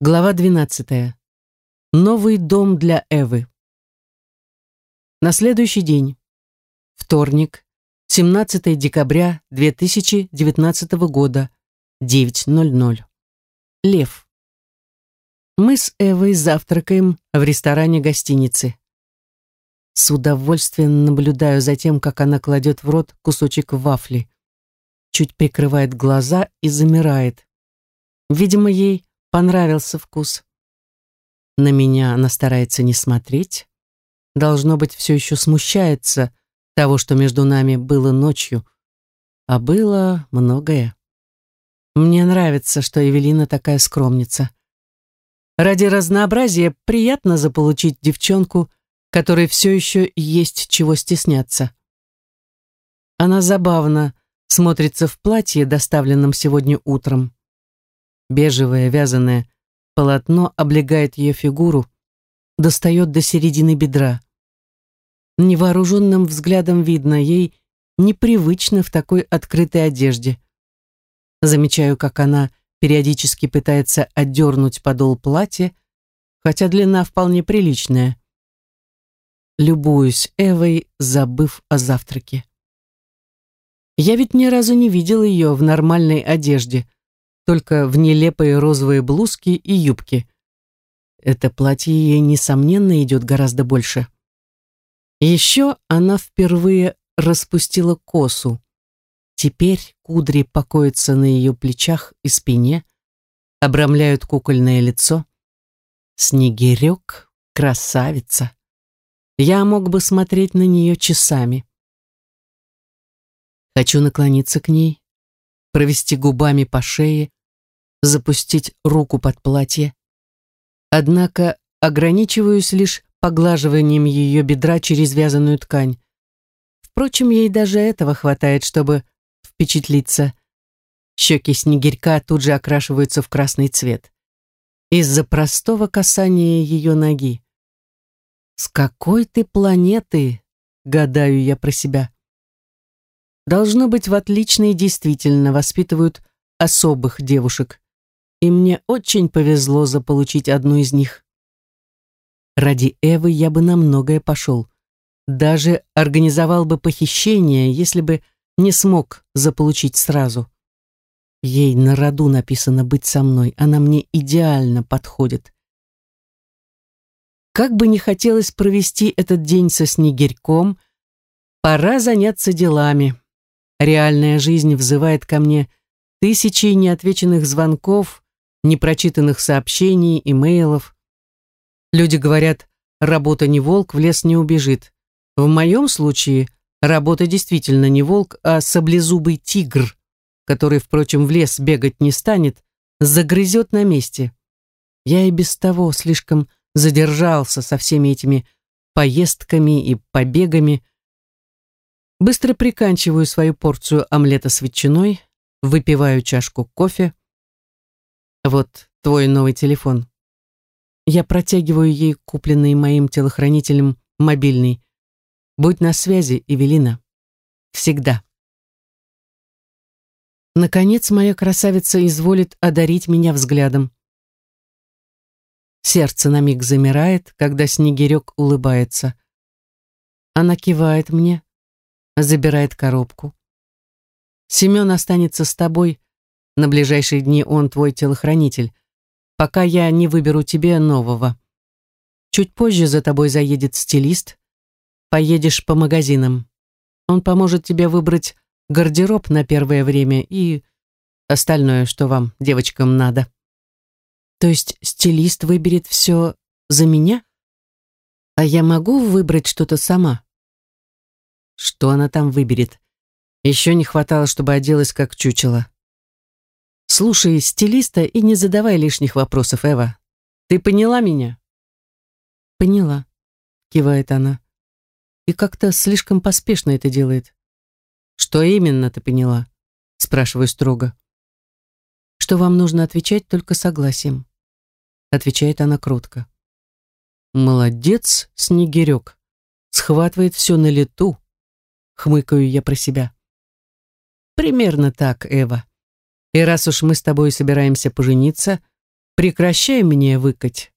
Глава 12. Новый дом для Эвы. На следующий день. Вторник, 17 декабря 2019 года, 9.00. Лев. Мы с Эвой завтракаем в ресторане гостиницы. С удовольствием наблюдаю за тем, как она кладет в рот кусочек вафли. Чуть прикрывает глаза и замирает. Видимо, ей понравился вкус. На меня она старается не смотреть. Должно быть, все еще смущается того, что между нами было ночью. А было многое. Мне нравится, что Эвелина такая скромница. Ради разнообразия приятно заполучить девчонку, которой все еще есть чего стесняться. Она забавно смотрится в платье, доставленном сегодня утром. Бежевое вязаное полотно облегает ее фигуру, достает до середины бедра. Невооруженным взглядом видно, ей непривычно в такой открытой одежде. Замечаю, как она периодически пытается отдернуть подол платья, хотя длина вполне приличная. Любуюсь Эвой, забыв о завтраке. Я ведь ни разу не видел ее в нормальной одежде — только в нелепые розовые блузки и юбки. Это платье ей, несомненно, идет гораздо больше. Еще она впервые распустила косу. Теперь кудри покоятся на ее плечах и спине, обрамляют кукольное лицо. Снегирек — красавица. Я мог бы смотреть на нее часами. Хочу наклониться к ней, провести губами по шее, запустить руку под платье. Однако ограничиваюсь лишь поглаживанием ее бедра через вязаную ткань. Впрочем, ей даже этого хватает, чтобы впечатлиться. Щеки снегирька тут же окрашиваются в красный цвет. Из-за простого касания ее ноги. «С какой ты планеты?» — гадаю я про себя. Должно быть, в отличной действительно воспитывают особых девушек и мне очень повезло заполучить одну из них. Ради Эвы я бы на многое пошел. Даже организовал бы похищение, если бы не смог заполучить сразу. Ей на роду написано быть со мной, она мне идеально подходит. Как бы не хотелось провести этот день со снегирьком, пора заняться делами. Реальная жизнь взывает ко мне тысячи неотвеченных звонков, непрочитанных сообщений, имейлов. Люди говорят, работа не волк, в лес не убежит. В моем случае работа действительно не волк, а саблезубый тигр, который, впрочем, в лес бегать не станет, загрызет на месте. Я и без того слишком задержался со всеми этими поездками и побегами. Быстро приканчиваю свою порцию омлета с ветчиной, выпиваю чашку кофе, вот твой новый телефон. Я протягиваю ей купленный моим телохранителем мобильный. Будь на связи, Эвелина. Всегда. Наконец моя красавица изволит одарить меня взглядом. Сердце на миг замирает, когда снегирек улыбается. Она кивает мне, забирает коробку. Семен останется с тобой, на ближайшие дни он твой телохранитель, пока я не выберу тебе нового. Чуть позже за тобой заедет стилист. Поедешь по магазинам. Он поможет тебе выбрать гардероб на первое время и остальное, что вам, девочкам, надо. То есть стилист выберет все за меня? А я могу выбрать что-то сама? Что она там выберет? Еще не хватало, чтобы оделась как чучело. Слушай стилиста и не задавай лишних вопросов, Эва. Ты поняла меня? Поняла, кивает она. И как-то слишком поспешно это делает. Что именно ты поняла? Спрашиваю строго. Что вам нужно отвечать только согласием. Отвечает она кротко. Молодец, Снегирек. Схватывает все на лету. Хмыкаю я про себя. Примерно так, Эва. И раз уж мы с тобой собираемся пожениться, прекращай мне выкать.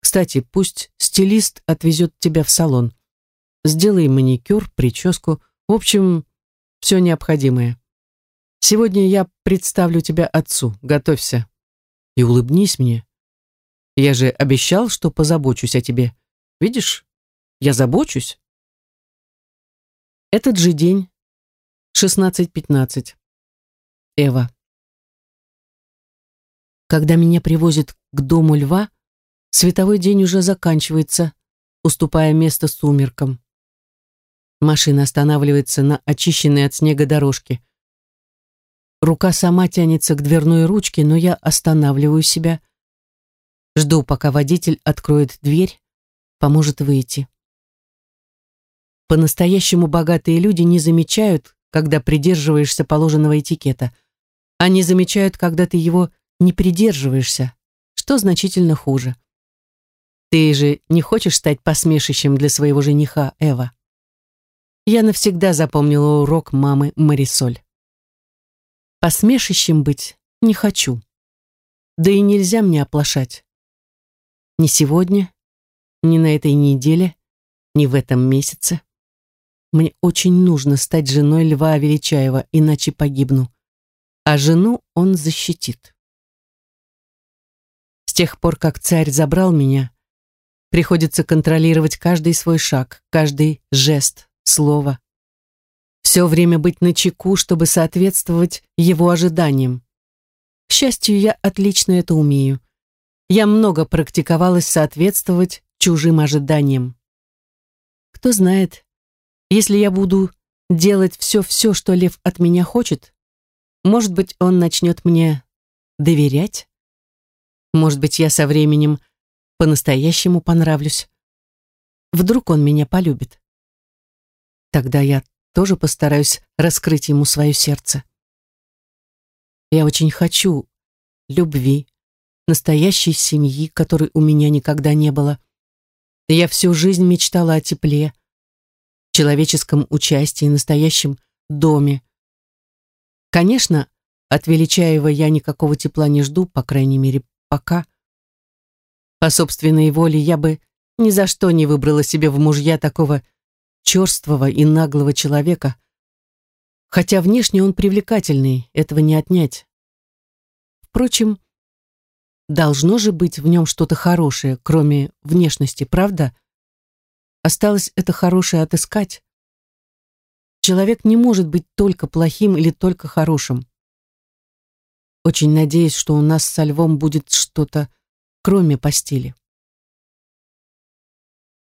Кстати, пусть стилист отвезет тебя в салон. Сделай маникюр, прическу, в общем, все необходимое. Сегодня я представлю тебя отцу, готовься. И улыбнись мне. Я же обещал, что позабочусь о тебе. Видишь, я забочусь. Этот же день, 16.15. Эва. Когда меня привозят к дому льва, световой день уже заканчивается, уступая место сумеркам. Машина останавливается на очищенной от снега дорожке. Рука сама тянется к дверной ручке, но я останавливаю себя. Жду, пока водитель откроет дверь, поможет выйти. По-настоящему богатые люди не замечают, когда придерживаешься положенного этикета. Они замечают, когда ты его не придерживаешься, что значительно хуже. Ты же не хочешь стать посмешищем для своего жениха, Эва? Я навсегда запомнила урок мамы Марисоль. Посмешищем быть не хочу. Да и нельзя мне оплошать. Ни сегодня, ни на этой неделе, ни в этом месяце. Мне очень нужно стать женой Льва Величаева, иначе погибну. А жену он защитит. Тех пор, как царь забрал меня, приходится контролировать каждый свой шаг, каждый жест, слово, все время быть начеку, чтобы соответствовать его ожиданиям. К счастью, я отлично это умею. Я много практиковалась соответствовать чужим ожиданиям. Кто знает, если я буду делать все-все, что Лев от меня хочет, может быть, он начнет мне доверять? Может быть, я со временем по-настоящему понравлюсь? Вдруг он меня полюбит? Тогда я тоже постараюсь раскрыть ему свое сердце. Я очень хочу любви, настоящей семьи, которой у меня никогда не было. Я всю жизнь мечтала о тепле, человеческом участии, настоящем доме. Конечно, от Величаева я никакого тепла не жду, по крайней мере, пока. По собственной воле я бы ни за что не выбрала себе в мужья такого черствого и наглого человека, хотя внешне он привлекательный, этого не отнять. Впрочем, должно же быть в нем что-то хорошее, кроме внешности, правда? Осталось это хорошее отыскать. Человек не может быть только плохим или только хорошим. Очень надеюсь, что у нас со львом будет что-то, кроме постели.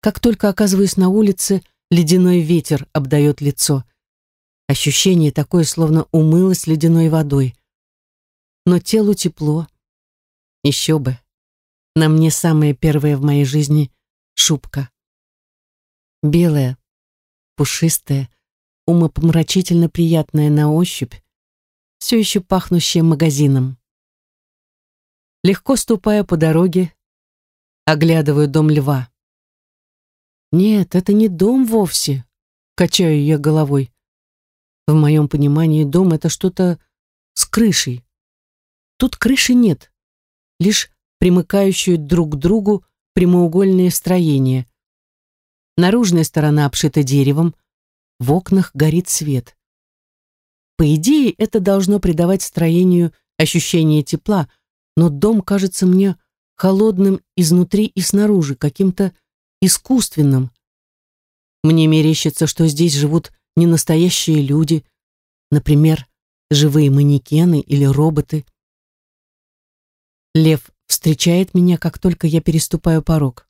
Как только оказываюсь на улице, Ледяной ветер обдает лицо. Ощущение такое, словно умылось ледяной водой. Но телу тепло. Еще бы. На мне самое первое в моей жизни шубка. Белая, пушистая, умопомрачительно приятная на ощупь, все еще пахнущая магазином. Легко ступая по дороге, оглядываю дом льва. Нет, это не дом вовсе, качаю я головой. В моем понимании дом — это что-то с крышей. Тут крыши нет, лишь примыкающие друг к другу прямоугольные строения. Наружная сторона обшита деревом, в окнах горит свет. По идее, это должно придавать строению ощущение тепла, но дом кажется мне холодным изнутри и снаружи, каким-то искусственным. Мне мерещится, что здесь живут не настоящие люди, например, живые манекены или роботы. Лев встречает меня, как только я переступаю порог.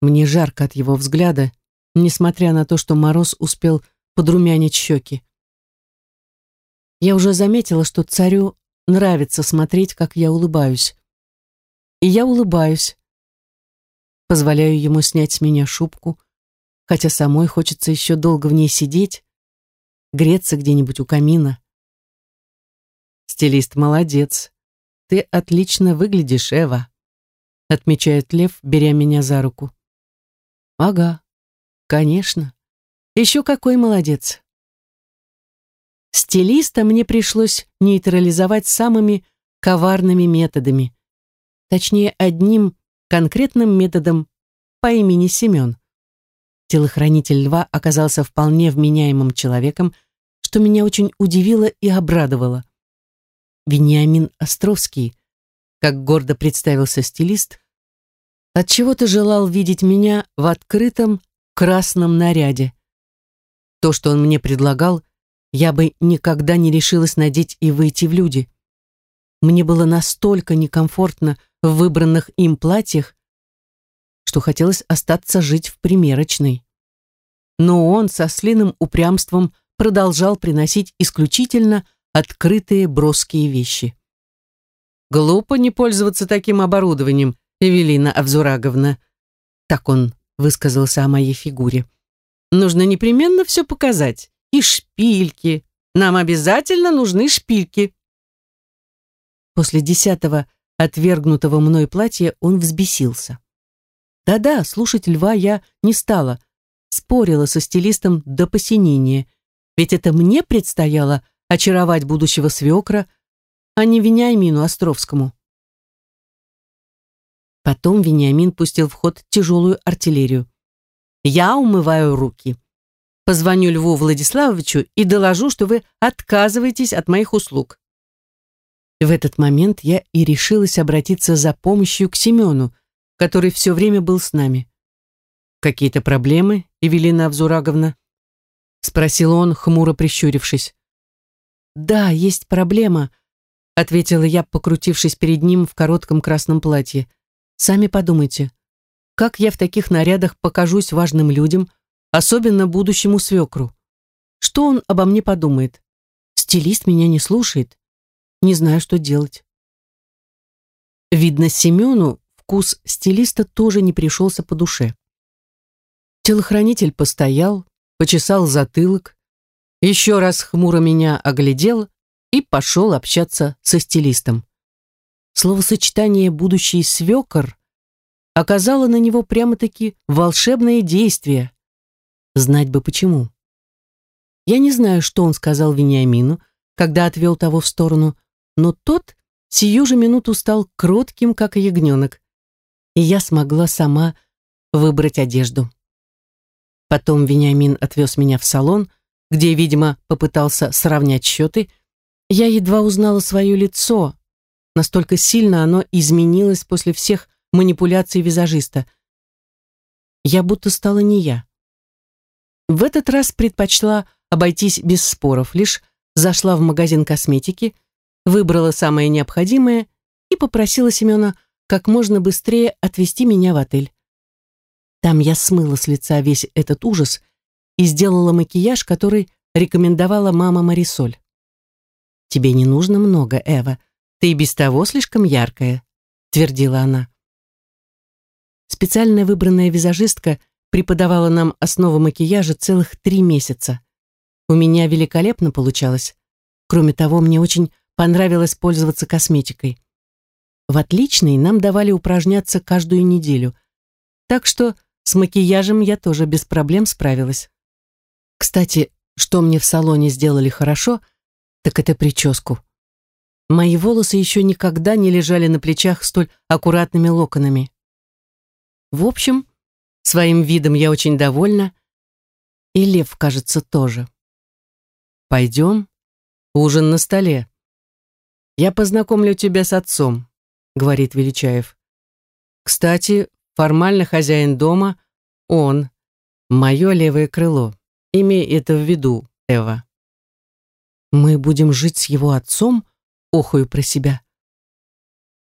Мне жарко от его взгляда, несмотря на то, что мороз успел подрумянить щеки. Я уже заметила, что царю нравится смотреть, как я улыбаюсь. И я улыбаюсь, позволяю ему снять с меня шубку, хотя самой хочется еще долго в ней сидеть, греться где-нибудь у камина. Стилист молодец. Ты отлично выглядишь, Эва, отмечает Лев, беря меня за руку. Ага, конечно. Еще какой молодец. Стилиста мне пришлось нейтрализовать самыми коварными методами, точнее одним конкретным методом по имени Семен. Телохранитель льва оказался вполне вменяемым человеком, что меня очень удивило и обрадовало. Вениамин Островский, как гордо представился стилист, отчего-то желал видеть меня в открытом красном наряде. То, что он мне предлагал, я бы никогда не решилась надеть и выйти в люди. Мне было настолько некомфортно в выбранных им платьях, что хотелось остаться жить в примерочной. Но он со слиным упрямством продолжал приносить исключительно открытые броские вещи. «Глупо не пользоваться таким оборудованием, Эвелина Авзураговна», так он высказался о моей фигуре. «Нужно непременно все показать. И шпильки. Нам обязательно нужны шпильки». После десятого отвергнутого мной платья он взбесился. Да-да, слушать льва я не стала, спорила со стилистом до посинения, ведь это мне предстояло очаровать будущего свекра, а не Вениамину Островскому. Потом Вениамин пустил в ход тяжелую артиллерию. «Я умываю руки. Позвоню Льву Владиславовичу и доложу, что вы отказываетесь от моих услуг. В этот момент я и решилась обратиться за помощью к Семену, который все время был с нами. «Какие-то проблемы, Евелина Авзураговна?» спросил он, хмуро прищурившись. «Да, есть проблема», — ответила я, покрутившись перед ним в коротком красном платье. «Сами подумайте, как я в таких нарядах покажусь важным людям, особенно будущему свекру? Что он обо мне подумает? Стилист меня не слушает не знаю, что делать. Видно, Семену вкус стилиста тоже не пришелся по душе. Телохранитель постоял, почесал затылок, еще раз хмуро меня оглядел и пошел общаться со стилистом. Словосочетание «будущий свекор» оказало на него прямо-таки волшебное действие. Знать бы почему. Я не знаю, что он сказал Вениамину, когда отвел того в сторону, но тот сию же минуту стал кротким, как ягненок, и я смогла сама выбрать одежду. Потом Вениамин отвез меня в салон, где, видимо, попытался сравнять счеты. Я едва узнала свое лицо, настолько сильно оно изменилось после всех манипуляций визажиста. Я будто стала не я. В этот раз предпочла обойтись без споров, лишь зашла в магазин косметики, выбрала самое необходимое и попросила Семена как можно быстрее отвезти меня в отель. Там я смыла с лица весь этот ужас и сделала макияж, который рекомендовала мама Марисоль. «Тебе не нужно много, Эва, ты и без того слишком яркая», твердила она. Специально выбранная визажистка преподавала нам основы макияжа целых три месяца. У меня великолепно получалось. Кроме того, мне очень понравилось пользоваться косметикой. В отличной нам давали упражняться каждую неделю, так что с макияжем я тоже без проблем справилась. Кстати, что мне в салоне сделали хорошо, так это прическу. Мои волосы еще никогда не лежали на плечах столь аккуратными локонами. В общем, своим видом я очень довольна, и Лев, кажется, тоже. «Пойдем, ужин на столе», «Я познакомлю тебя с отцом», — говорит Величаев. «Кстати, формально хозяин дома — он, мое левое крыло. Имей это в виду, Эва». «Мы будем жить с его отцом?» — охую про себя.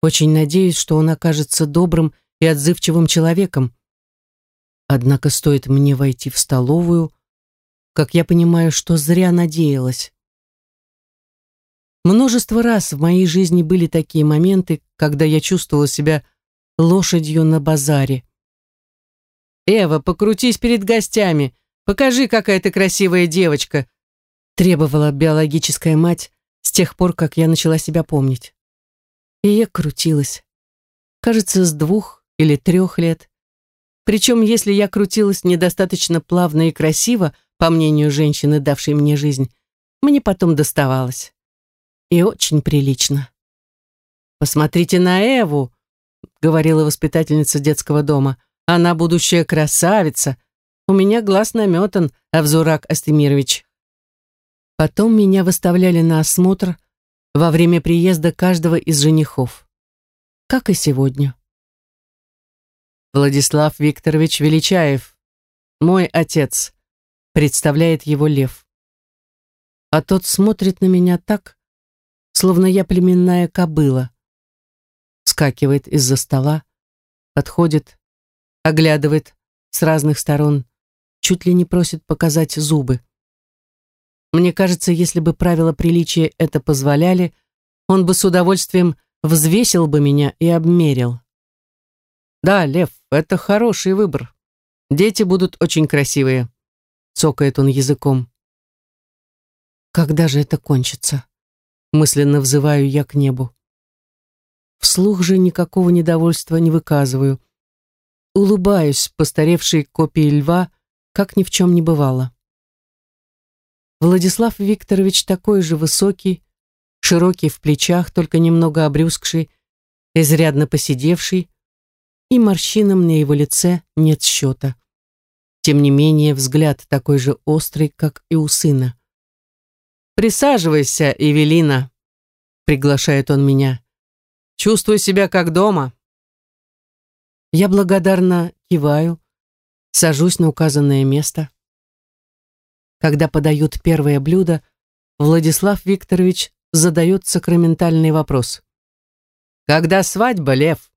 Очень надеюсь, что он окажется добрым и отзывчивым человеком. Однако стоит мне войти в столовую, как я понимаю, что зря надеялась. Множество раз в моей жизни были такие моменты, когда я чувствовала себя лошадью на базаре. «Эва, покрутись перед гостями, покажи, какая ты красивая девочка», требовала биологическая мать с тех пор, как я начала себя помнить. И я крутилась. Кажется, с двух или трех лет. Причем, если я крутилась недостаточно плавно и красиво, по мнению женщины, давшей мне жизнь, мне потом доставалось. И очень прилично. Посмотрите на Эву. говорила воспитательница детского дома. «Она будущая красавица. У меня глаз наметан, Авзурак Астемирович». Потом меня выставляли на осмотр во время приезда каждого из женихов. Как и сегодня. Владислав Викторович Величаев, мой отец, представляет его лев. А тот смотрит на меня так, словно я племенная кобыла. Скакивает из-за стола, подходит, оглядывает с разных сторон, чуть ли не просит показать зубы. Мне кажется, если бы правила приличия это позволяли, он бы с удовольствием взвесил бы меня и обмерил. Да, Лев, это хороший выбор. Дети будут очень красивые. Цокает он языком. Когда же это кончится? Мысленно взываю я к небу. Вслух же никакого недовольства не выказываю. Улыбаюсь постаревшей копии льва, как ни в чем не бывало. Владислав Викторович такой же высокий, широкий в плечах, только немного обрюзгший, изрядно посидевший, и морщинам на его лице нет счета. Тем не менее, взгляд такой же острый, как и у сына. «Присаживайся, Эвелина», — приглашает он меня. «Чувствуй себя как дома». Я благодарно киваю, сажусь на указанное место. Когда подают первое блюдо, Владислав Викторович задает сакраментальный вопрос. «Когда свадьба, Лев?»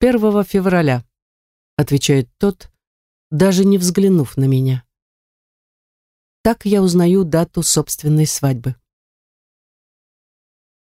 «1 февраля», — отвечает тот, даже не взглянув на меня. Так я узнаю дату собственной свадьбы.